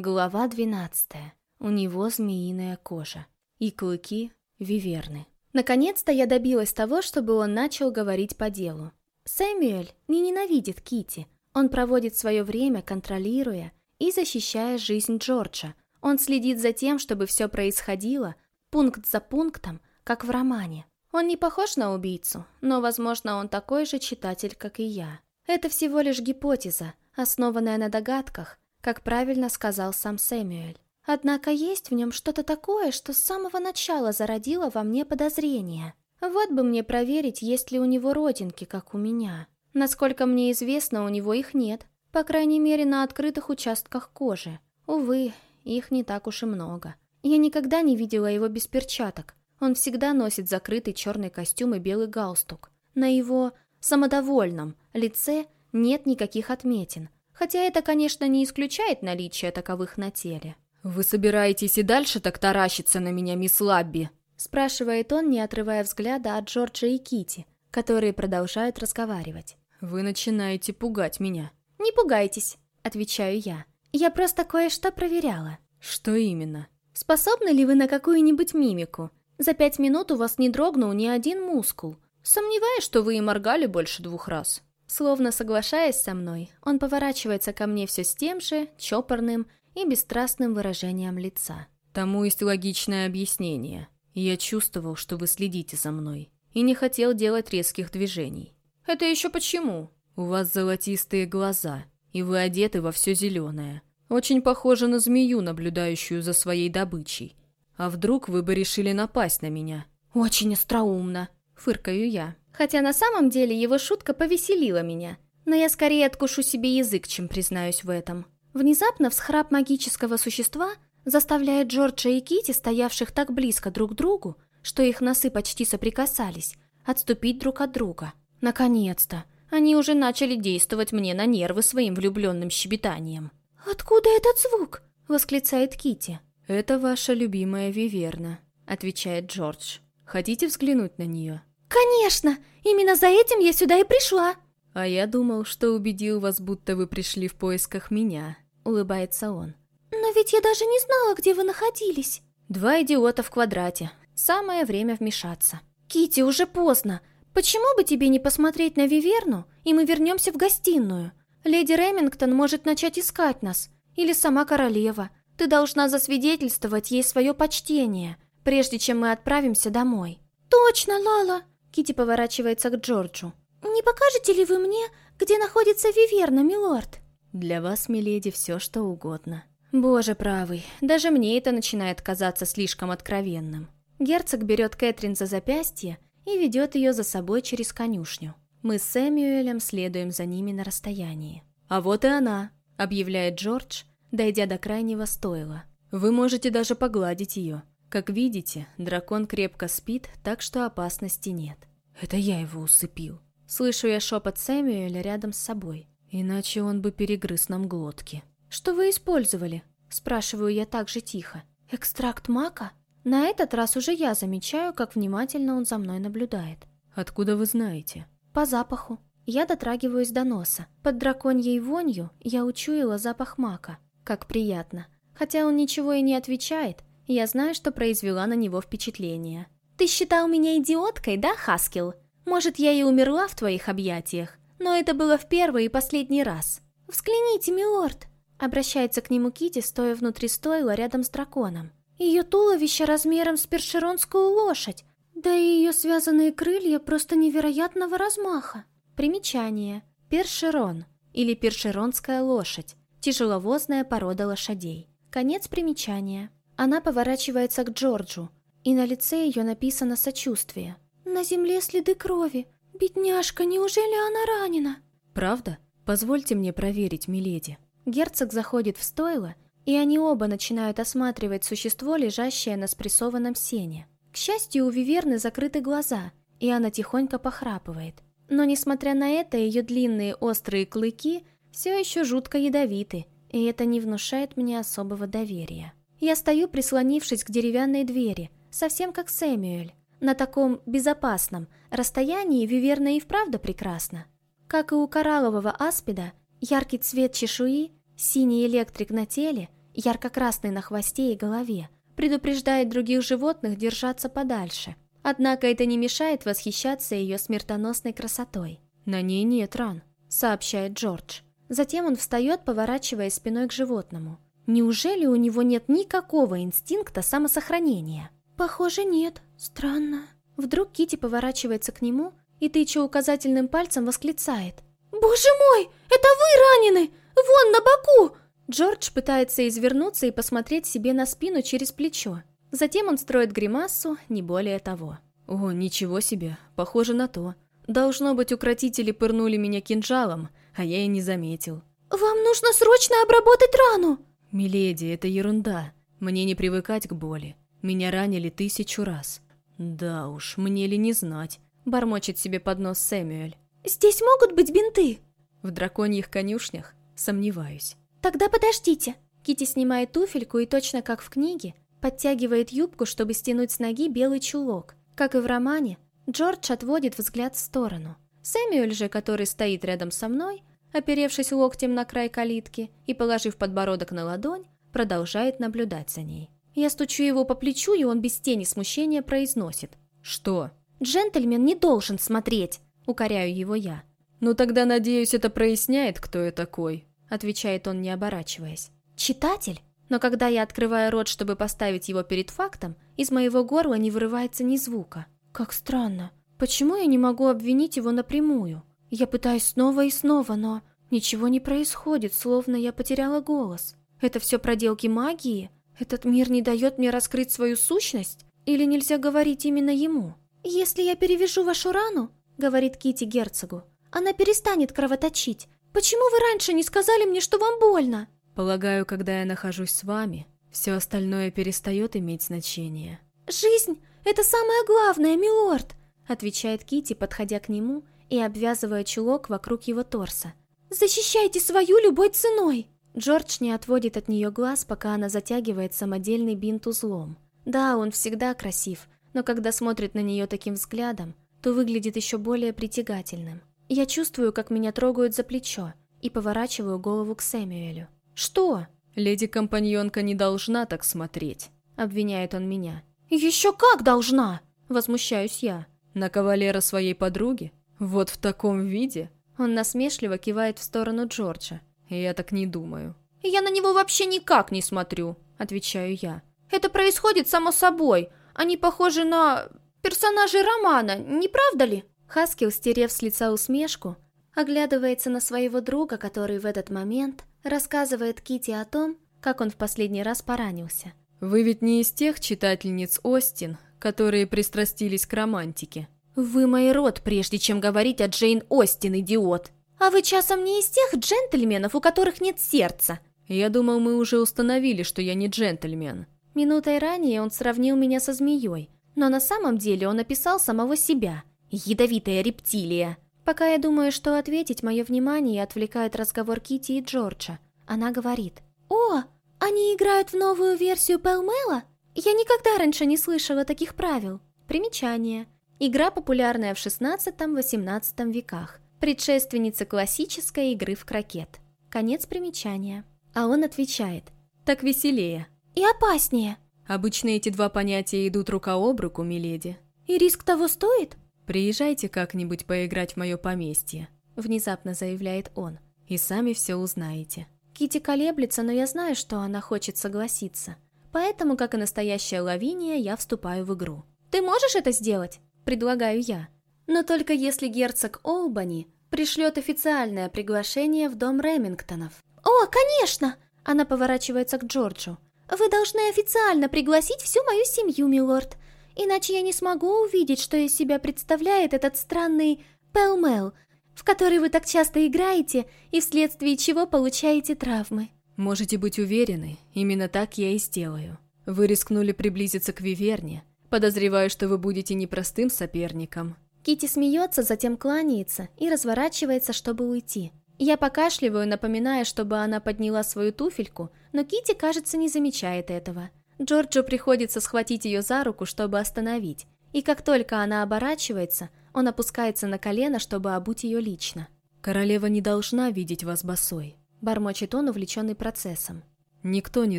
Глава двенадцатая. У него змеиная кожа. И клыки виверны. Наконец-то я добилась того, чтобы он начал говорить по делу. Сэмюэль не ненавидит Кити. Он проводит свое время, контролируя и защищая жизнь Джорджа. Он следит за тем, чтобы все происходило, пункт за пунктом, как в романе. Он не похож на убийцу, но, возможно, он такой же читатель, как и я. Это всего лишь гипотеза, основанная на догадках, как правильно сказал сам Сэмюэль. Однако есть в нем что-то такое, что с самого начала зародило во мне подозрения. Вот бы мне проверить, есть ли у него родинки, как у меня. Насколько мне известно, у него их нет. По крайней мере, на открытых участках кожи. Увы, их не так уж и много. Я никогда не видела его без перчаток. Он всегда носит закрытый черный костюм и белый галстук. На его самодовольном лице нет никаких отметин, хотя это, конечно, не исключает наличие таковых на теле. «Вы собираетесь и дальше так таращиться на меня, мисс Лабби?» спрашивает он, не отрывая взгляда от Джорджа и Кити, которые продолжают разговаривать. «Вы начинаете пугать меня». «Не пугайтесь», — отвечаю я. «Я просто кое-что проверяла». «Что именно?» «Способны ли вы на какую-нибудь мимику? За пять минут у вас не дрогнул ни один мускул. Сомневаюсь, что вы и моргали больше двух раз». Словно соглашаясь со мной, он поворачивается ко мне все с тем же, чопорным и бесстрастным выражением лица. Тому есть логичное объяснение. Я чувствовал, что вы следите за мной, и не хотел делать резких движений. Это еще почему? У вас золотистые глаза, и вы одеты во все зеленое. Очень похоже на змею, наблюдающую за своей добычей. А вдруг вы бы решили напасть на меня? Очень остроумно, фыркаю я. Хотя на самом деле его шутка повеселила меня. Но я скорее откушу себе язык, чем признаюсь в этом. Внезапно всхрап магического существа заставляет Джорджа и Кити, стоявших так близко друг к другу, что их носы почти соприкасались, отступить друг от друга. Наконец-то! Они уже начали действовать мне на нервы своим влюбленным щебетанием. «Откуда этот звук?» — восклицает Кити. «Это ваша любимая Виверна», — отвечает Джордж. «Хотите взглянуть на нее?» «Конечно! Именно за этим я сюда и пришла!» «А я думал, что убедил вас, будто вы пришли в поисках меня», — улыбается он. «Но ведь я даже не знала, где вы находились». «Два идиота в квадрате. Самое время вмешаться». Кити, уже поздно. Почему бы тебе не посмотреть на Виверну, и мы вернемся в гостиную? Леди Ремингтон может начать искать нас. Или сама королева. Ты должна засвидетельствовать ей свое почтение, прежде чем мы отправимся домой». «Точно, Лала!» Кити поворачивается к Джорджу. «Не покажете ли вы мне, где находится Виверна, милорд?» «Для вас, миледи, все что угодно». Боже правый, даже мне это начинает казаться слишком откровенным. Герцог берет Кэтрин за запястье и ведет ее за собой через конюшню. Мы с Сэмюэлем следуем за ними на расстоянии. «А вот и она», — объявляет Джордж, дойдя до крайнего стойла. «Вы можете даже погладить ее. Как видите, дракон крепко спит, так что опасности нет. Это я его усыпил. Слышу я шепот Сэмюэля рядом с собой. Иначе он бы перегрыз нам глотки. «Что вы использовали?» Спрашиваю я так же тихо. «Экстракт мака?» На этот раз уже я замечаю, как внимательно он за мной наблюдает. «Откуда вы знаете?» «По запаху. Я дотрагиваюсь до носа. Под драконьей вонью я учуяла запах мака. Как приятно. Хотя он ничего и не отвечает, я знаю, что произвела на него впечатление. «Ты считал меня идиоткой, да, Хаскил? Может, я и умерла в твоих объятиях, но это было в первый и последний раз. Взгляните, милорд!» Обращается к нему Кити, стоя внутри стойла рядом с драконом. Ее туловище размером с першеронскую лошадь, да и ее связанные крылья просто невероятного размаха. Примечание. Першерон или першеронская лошадь. Тяжеловозная порода лошадей. Конец примечания. Она поворачивается к Джорджу, и на лице ее написано сочувствие. «На земле следы крови. Бедняжка, неужели она ранена?» «Правда? Позвольте мне проверить, миледи». Герцог заходит в стойло, и они оба начинают осматривать существо, лежащее на спрессованном сене. К счастью, у Виверны закрыты глаза, и она тихонько похрапывает. Но, несмотря на это, ее длинные острые клыки все еще жутко ядовиты, и это не внушает мне особого доверия. Я стою, прислонившись к деревянной двери, совсем как Сэмюэль. На таком безопасном расстоянии Виверна и вправду прекрасна. Как и у кораллового аспида, яркий цвет чешуи Синий электрик на теле ярко-красный на хвосте и голове, предупреждает других животных держаться подальше. Однако это не мешает восхищаться ее смертоносной красотой. «На ней нет ран», — сообщает Джордж. Затем он встает, поворачивая спиной к животному. Неужели у него нет никакого инстинкта самосохранения? Похоже, нет. Странно. Вдруг Кити поворачивается к нему и, тыча указательным пальцем, восклицает. «Боже мой! Это вы ранены! Вон, на боку!» Джордж пытается извернуться и посмотреть себе на спину через плечо. Затем он строит гримассу, не более того. «О, ничего себе, похоже на то. Должно быть, укротители пырнули меня кинжалом, а я и не заметил». «Вам нужно срочно обработать рану!» «Миледи, это ерунда. Мне не привыкать к боли. Меня ранили тысячу раз». «Да уж, мне ли не знать», — бормочет себе под нос Сэмюэль. «Здесь могут быть бинты?» «В драконьих конюшнях? Сомневаюсь». «Тогда подождите». Кити снимает туфельку и точно как в книге, подтягивает юбку, чтобы стянуть с ноги белый чулок. Как и в романе, Джордж отводит взгляд в сторону. Сэмюэль же, который стоит рядом со мной, оперевшись локтем на край калитки и положив подбородок на ладонь, продолжает наблюдать за ней. Я стучу его по плечу, и он без тени смущения произносит. «Что?» «Джентльмен не должен смотреть», — укоряю его я. «Ну тогда, надеюсь, это проясняет, кто я такой», — отвечает он, не оборачиваясь. «Читатель?» Но когда я открываю рот, чтобы поставить его перед фактом, из моего горла не вырывается ни звука. Как странно. Почему я не могу обвинить его напрямую? Я пытаюсь снова и снова, но ничего не происходит, словно я потеряла голос. Это все проделки магии? Этот мир не дает мне раскрыть свою сущность? Или нельзя говорить именно ему? «Если я перевяжу вашу рану, — говорит Кити герцогу, — она перестанет кровоточить. Почему вы раньше не сказали мне, что вам больно?» «Полагаю, когда я нахожусь с вами, все остальное перестает иметь значение». «Жизнь — это самое главное, милорд!» — отвечает Кити, подходя к нему и обвязывая чулок вокруг его торса. «Защищайте свою любой ценой!» Джордж не отводит от нее глаз, пока она затягивает самодельный бинт узлом. Да, он всегда красив, но когда смотрит на нее таким взглядом, то выглядит еще более притягательным. Я чувствую, как меня трогают за плечо, и поворачиваю голову к Сэмюэлю. «Что?» «Леди-компаньонка не должна так смотреть», — обвиняет он меня. «Еще как должна!» — возмущаюсь я. «На кавалера своей подруги? Вот в таком виде?» Он насмешливо кивает в сторону Джорджа. «Я так не думаю». «Я на него вообще никак не смотрю», — отвечаю я. «Это происходит само собой. Они похожи на... персонажей романа, не правда ли?» Хаскил, стерев с лица усмешку, оглядывается на своего друга, который в этот момент рассказывает Кити о том, как он в последний раз поранился. «Вы ведь не из тех читательниц Остин, которые пристрастились к романтике?» «Вы мой род, прежде чем говорить о Джейн Остин, идиот!» «А вы часом не из тех джентльменов, у которых нет сердца?» «Я думал, мы уже установили, что я не джентльмен». Минутой ранее он сравнил меня со змеей, но на самом деле он описал самого себя. Ядовитая рептилия. Пока я думаю, что ответить, мое внимание отвлекает разговор Кити и Джорджа. Она говорит. «О, они играют в новую версию Пэлмела? Я никогда раньше не слышала таких правил». Примечание. Игра, популярная в 16-18 веках. Предшественница классической игры в крокет. Конец примечания. А он отвечает. Так веселее. И опаснее. Обычно эти два понятия идут рука об руку, миледи. И риск того стоит? Приезжайте как-нибудь поиграть в мое поместье. Внезапно заявляет он. И сами все узнаете. Кити колеблется, но я знаю, что она хочет согласиться. Поэтому, как и настоящая Лавиния, я вступаю в игру. «Ты можешь это сделать?» Предлагаю я. Но только если герцог Олбани пришлет официальное приглашение в дом Ремингтонов. «О, конечно!» Она поворачивается к Джорджу. «Вы должны официально пригласить всю мою семью, милорд. Иначе я не смогу увидеть, что из себя представляет этот странный Пэлмэл, в который вы так часто играете и вследствие чего получаете травмы». «Можете быть уверены, именно так я и сделаю. Вы рискнули приблизиться к Виверне, Подозреваю, что вы будете непростым соперником. Кити смеется, затем кланяется и разворачивается, чтобы уйти. Я покашливаю, напоминая, чтобы она подняла свою туфельку, но Кити, кажется, не замечает этого. Джорджу приходится схватить ее за руку, чтобы остановить. И как только она оборачивается, он опускается на колено, чтобы обуть ее лично. «Королева не должна видеть вас босой», — бормочет он, увлеченный процессом. Никто не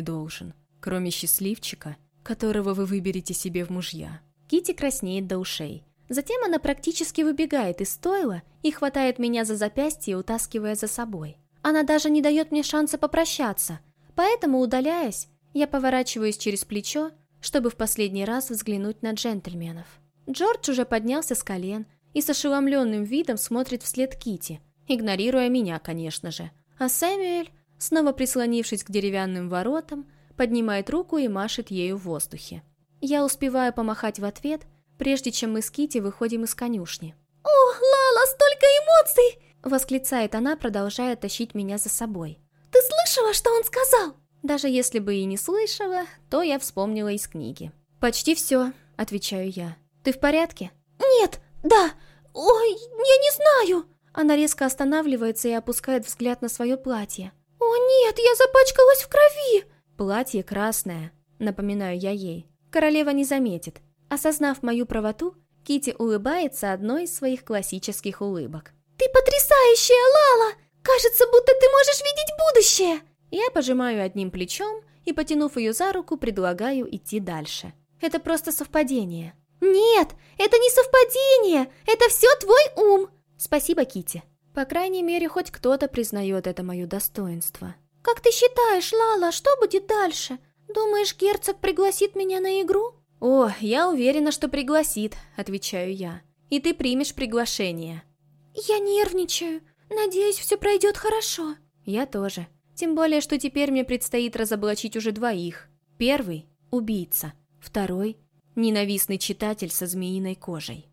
должен, кроме счастливчика, которого вы выберете себе в мужья. Кити краснеет до ушей. Затем она практически выбегает из стойла и хватает меня за запястье, утаскивая за собой. Она даже не дает мне шанса попрощаться, поэтому, удаляясь, я поворачиваюсь через плечо, чтобы в последний раз взглянуть на джентльменов. Джордж уже поднялся с колен и с ошеломленным видом смотрит вслед Кити, игнорируя меня, конечно же. А Сэмюэль, снова прислонившись к деревянным воротам, поднимает руку и машет ею в воздухе. Я успеваю помахать в ответ, прежде чем мы с Кити выходим из конюшни. «О, Лала, столько эмоций!» Восклицает она, продолжая тащить меня за собой. «Ты слышала, что он сказал?» Даже если бы и не слышала, то я вспомнила из книги. «Почти все», — отвечаю я. «Ты в порядке?» «Нет, да, ой, я не знаю!» Она резко останавливается и опускает взгляд на свое платье. «О нет, я запачкалась в крови!» Платье красное, напоминаю я ей. Королева не заметит. Осознав мою правоту, Кити улыбается одной из своих классических улыбок. «Ты потрясающая, Лала! Кажется, будто ты можешь видеть будущее!» Я пожимаю одним плечом и, потянув ее за руку, предлагаю идти дальше. Это просто совпадение. «Нет, это не совпадение! Это все твой ум!» «Спасибо, Кити. По крайней мере, хоть кто-то признает это мое достоинство. «Как ты считаешь, Лала, что будет дальше? Думаешь, герцог пригласит меня на игру?» «О, я уверена, что пригласит», — отвечаю я. «И ты примешь приглашение». «Я нервничаю. Надеюсь, все пройдет хорошо». «Я тоже. Тем более, что теперь мне предстоит разоблачить уже двоих. Первый — убийца. Второй — ненавистный читатель со змеиной кожей».